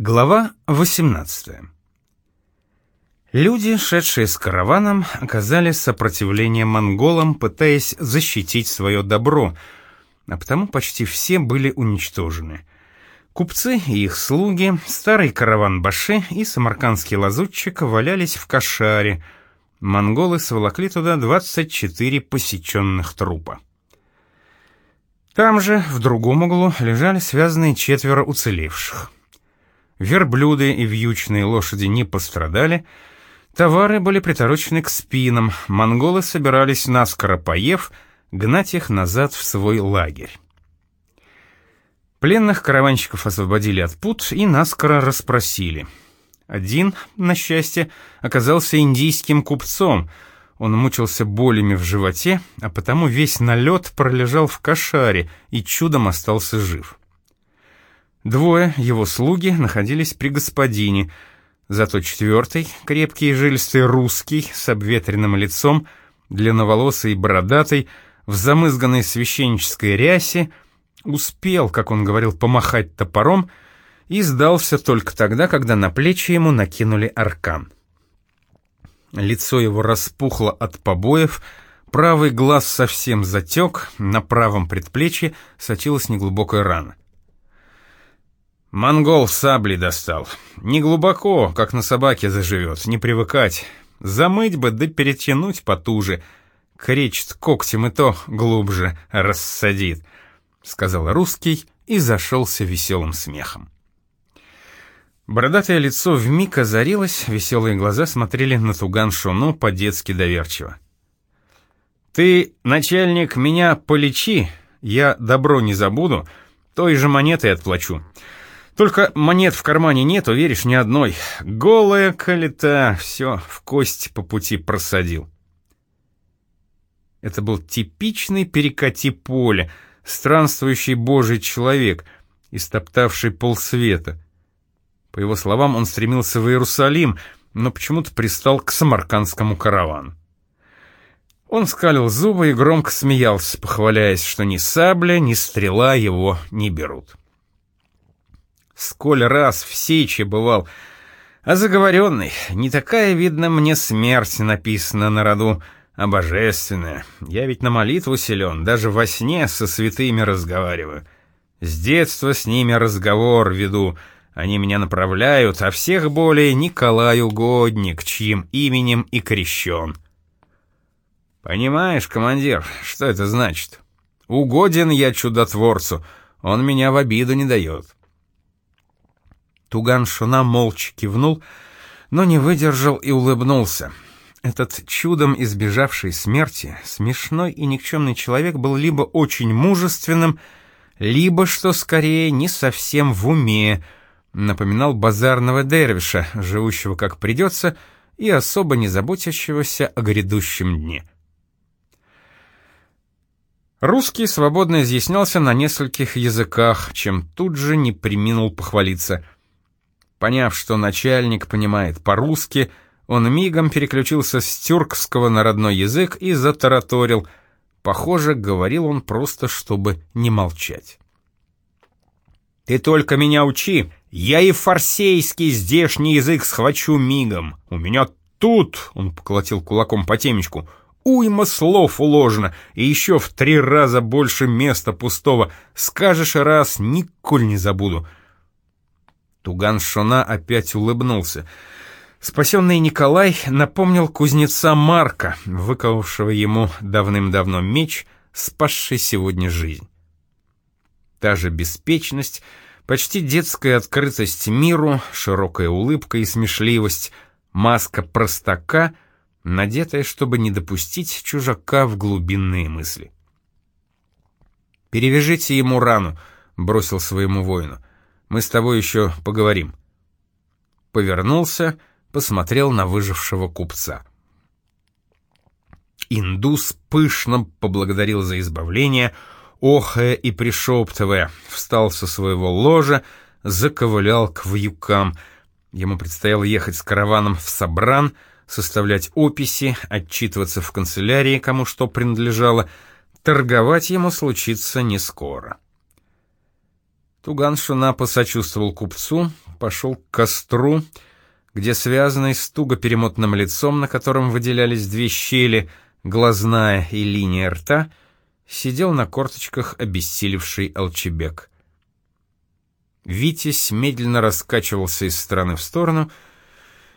Глава 18. Люди, шедшие с караваном, оказали сопротивление монголам, пытаясь защитить свое добро, а потому почти все были уничтожены. Купцы и их слуги, старый караван Баши и самаркандский лазутчик валялись в кошаре. Монголы сволокли туда 24 посеченных трупа. Там же, в другом углу, лежали связанные четверо уцелевших. Верблюды и вьючные лошади не пострадали, товары были приторочены к спинам, монголы собирались, наскоро поев, гнать их назад в свой лагерь. Пленных караванщиков освободили от пут и наскоро расспросили. Один, на счастье, оказался индийским купцом. Он мучился болями в животе, а потому весь налет пролежал в кошаре и чудом остался жив. Двое, его слуги, находились при господине, зато четвертый, крепкий и жилистый русский, с обветренным лицом, длинноволосый и бородатый, в замызганной священнической рясе, успел, как он говорил, помахать топором и сдался только тогда, когда на плечи ему накинули аркан. Лицо его распухло от побоев, правый глаз совсем затек, на правом предплечье сочилась неглубокая рана. Монгол сабли достал. Не глубоко, как на собаке заживет, не привыкать. Замыть бы, да перетянуть потуже. Кречет когтем и то глубже рассадит, — сказал русский и зашелся веселым смехом. Бородатое лицо вмиг озарилось, веселые глаза смотрели на Туган Шуну по-детски доверчиво. «Ты, начальник, меня полечи, я добро не забуду, той же монетой отплачу. Только монет в кармане нет, веришь, ни одной. Голая калита, все, в кость по пути просадил. Это был типичный перекати поле, странствующий божий человек, истоптавший полсвета. По его словам, он стремился в Иерусалим, но почему-то пристал к самаркандскому каравану. Он скалил зубы и громко смеялся, похваляясь, что ни сабля, ни стрела его не берут. Сколь раз в сече бывал. А заговоренный, не такая, видно, мне смерть написана на роду, а божественная. Я ведь на молитву силен, даже во сне со святыми разговариваю. С детства с ними разговор веду, они меня направляют, а всех более Николай Угодник, чьим именем и крещен. Понимаешь, командир, что это значит? Угоден я чудотворцу, он меня в обиду не дает. Туган Шуна молча кивнул, но не выдержал и улыбнулся. Этот чудом избежавший смерти, смешной и никчемный человек был либо очень мужественным, либо, что скорее, не совсем в уме, напоминал базарного дервиша, живущего как придется и особо не заботящегося о грядущем дне. Русский свободно изъяснялся на нескольких языках, чем тут же не приминул похвалиться – Поняв, что начальник понимает по-русски, он мигом переключился с тюркского на родной язык и затараторил. Похоже, говорил он просто, чтобы не молчать. «Ты только меня учи, я и фарсейский здешний язык схвачу мигом. У меня тут, — он поколотил кулаком по темечку, — уйма слов уложено, и еще в три раза больше места пустого. Скажешь раз, николь не забуду. Туган Шона опять улыбнулся. Спасенный Николай напомнил кузнеца Марка, выковавшего ему давным-давно меч, спасший сегодня жизнь. Та же беспечность, почти детская открытость миру, широкая улыбка и смешливость, маска простака, надетая, чтобы не допустить чужака в глубинные мысли. «Перевяжите ему рану», — бросил своему воину. Мы с тобой еще поговорим». Повернулся, посмотрел на выжившего купца. Индус пышно поблагодарил за избавление, охая и пришептывая, встал со своего ложа, заковылял к вьюкам. Ему предстояло ехать с караваном в Собран, составлять описи, отчитываться в канцелярии, кому что принадлежало. Торговать ему случится не скоро. Туган Шуна посочувствовал купцу, пошел к костру, где связанный с туго перемотанным лицом, на котором выделялись две щели, глазная и линия рта, сидел на корточках обессилевший Алчебек. Витязь медленно раскачивался из стороны в сторону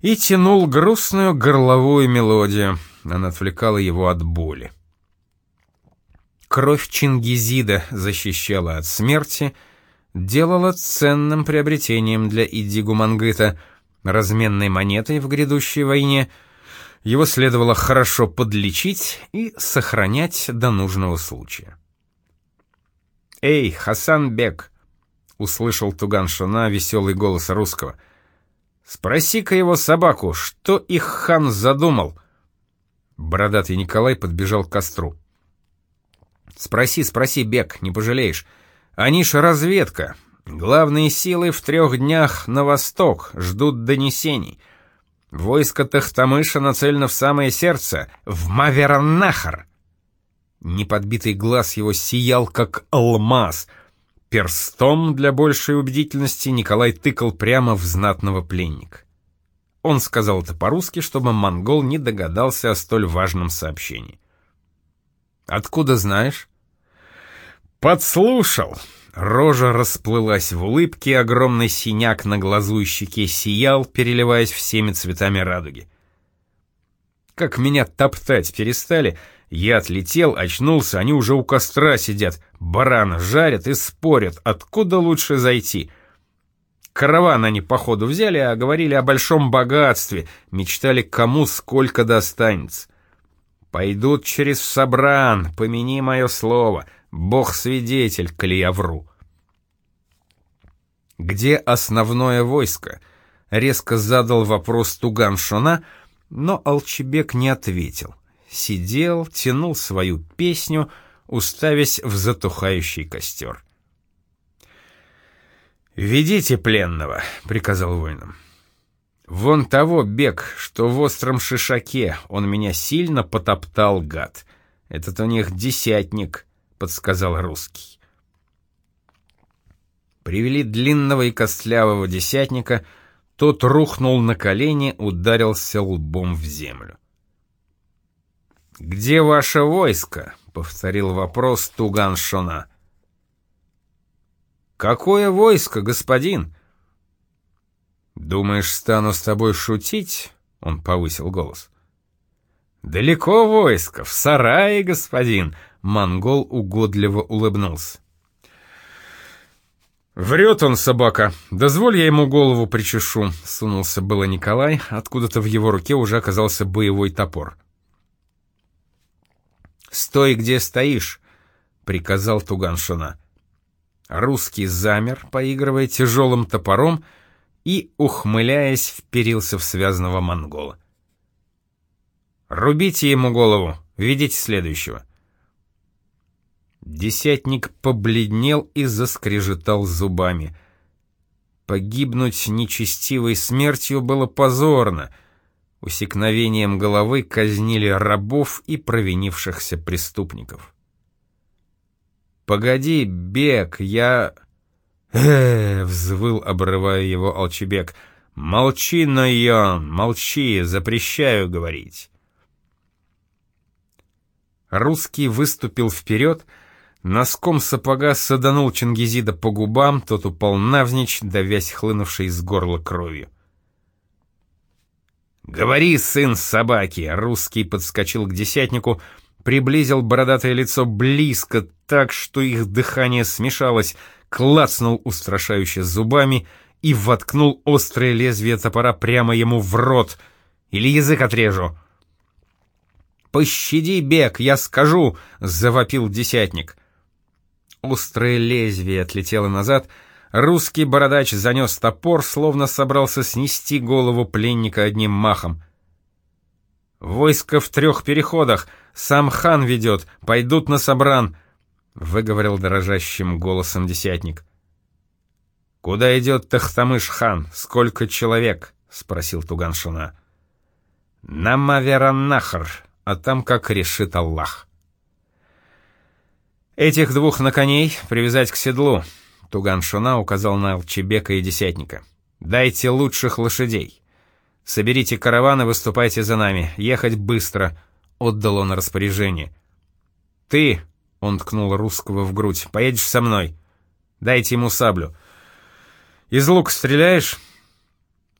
и тянул грустную горловую мелодию. Она отвлекала его от боли. Кровь Чингизида защищала от смерти, делала ценным приобретением для Идигу Мангыта, разменной монетой в грядущей войне. Его следовало хорошо подлечить и сохранять до нужного случая. «Эй, Хасан Бек!» — услышал Туган Шуна веселый голос русского. «Спроси-ка его собаку, что их хан задумал?» Бородатый Николай подбежал к костру. «Спроси, спроси, Бек, не пожалеешь. Они ж разведка. Главные силы в трех днях на восток, ждут донесений. Войско Тахтамыша нацелено в самое сердце, в Мавернахар». Неподбитый глаз его сиял, как алмаз — Перстом для большей убедительности Николай тыкал прямо в знатного пленника. Он сказал это по-русски, чтобы монгол не догадался о столь важном сообщении. «Откуда знаешь?» «Подслушал!» Рожа расплылась в улыбке, огромный синяк на глазу и щеке сиял, переливаясь всеми цветами радуги. Как меня топтать перестали, я отлетел, очнулся, они уже у костра сидят, барана жарят и спорят, откуда лучше зайти. Караван они, походу, взяли, а говорили о большом богатстве, мечтали, кому сколько достанется. Пойдут через Собран, помяни мое слово, бог свидетель, коли я вру. «Где основное войско?» — резко задал вопрос Туган Шона, но Алчебек не ответил сидел, тянул свою песню, уставясь в затухающий костер. «Ведите пленного», — приказал воинам. «Вон того бег, что в остром шишаке, он меня сильно потоптал, гад. Этот у них десятник», — подсказал русский. Привели длинного и костлявого десятника, тот рухнул на колени, ударился лбом в землю. «Где ваше войско?» — повторил вопрос Туган Шона. «Какое войско, господин?» «Думаешь, стану с тобой шутить?» — он повысил голос. «Далеко войско, в сарае, господин!» — монгол угодливо улыбнулся. «Врет он, собака! Дозволь я ему голову причешу!» — сунулся было Николай, откуда-то в его руке уже оказался боевой топор. «Стой, где стоишь!» — приказал Туганшина. Русский замер, поигрывая тяжелым топором, и, ухмыляясь, вперился в связанного монгола. «Рубите ему голову, видите следующего». Десятник побледнел и заскрежетал зубами. Погибнуть нечестивой смертью было позорно — Усекновением головы казнили рабов и провинившихся преступников. «Погоди, Бек, я...» «Э-э-э!» взвыл, обрывая его Алчебек. «Молчи, Нойон, молчи, запрещаю говорить!» Русский выступил вперед, носком сапога саданул Чингизида по губам, тот упал навзничь, давясь хлынувшей из горла кровью. «Говори, сын собаки!» Русский подскочил к десятнику, приблизил бородатое лицо близко, так что их дыхание смешалось, клацнул устрашающе зубами и воткнул острое лезвие топора прямо ему в рот. «Или язык отрежу!» «Пощади, бег, я скажу!» — завопил десятник. Острое лезвие отлетело назад — Русский бородач занес топор, словно собрался снести голову пленника одним махом. «Войско в трех переходах, сам хан ведет, пойдут на Собран», — выговорил дрожащим голосом десятник. «Куда идет Тахтамыш-хан? Сколько человек?» — спросил Туганшина. «На Мавераннахар, а там как решит Аллах». «Этих двух на коней привязать к седлу», Туган Шуна указал на Алчебека и Десятника. Дайте лучших лошадей. Соберите караван и выступайте за нами. Ехать быстро», — отдал он распоряжение. «Ты», — он ткнул русского в грудь, — «поедешь со мной. Дайте ему саблю». «Из лука стреляешь?»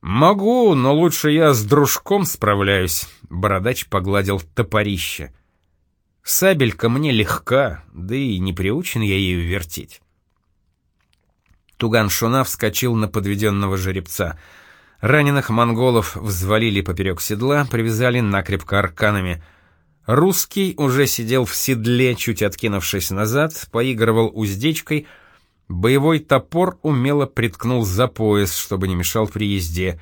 «Могу, но лучше я с дружком справляюсь», — бородач погладил топорище. «Сабелька мне легка, да и не приучен я ею вертеть». Туган-Шуна вскочил на подведенного жеребца. Раненых монголов взвалили поперек седла, привязали накрепко арканами. Русский уже сидел в седле, чуть откинувшись назад, поигрывал уздечкой. Боевой топор умело приткнул за пояс, чтобы не мешал при езде.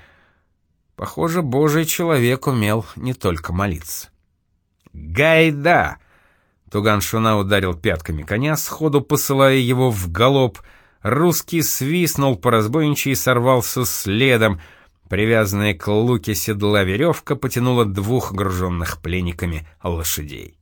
Похоже, божий человек умел не только молиться. «Гайда!» Туган-Шуна ударил пятками коня, сходу посылая его в галоп — Русский свистнул по разбойничьи и сорвался следом. Привязанная к луке седла веревка потянула двух груженных пленниками лошадей.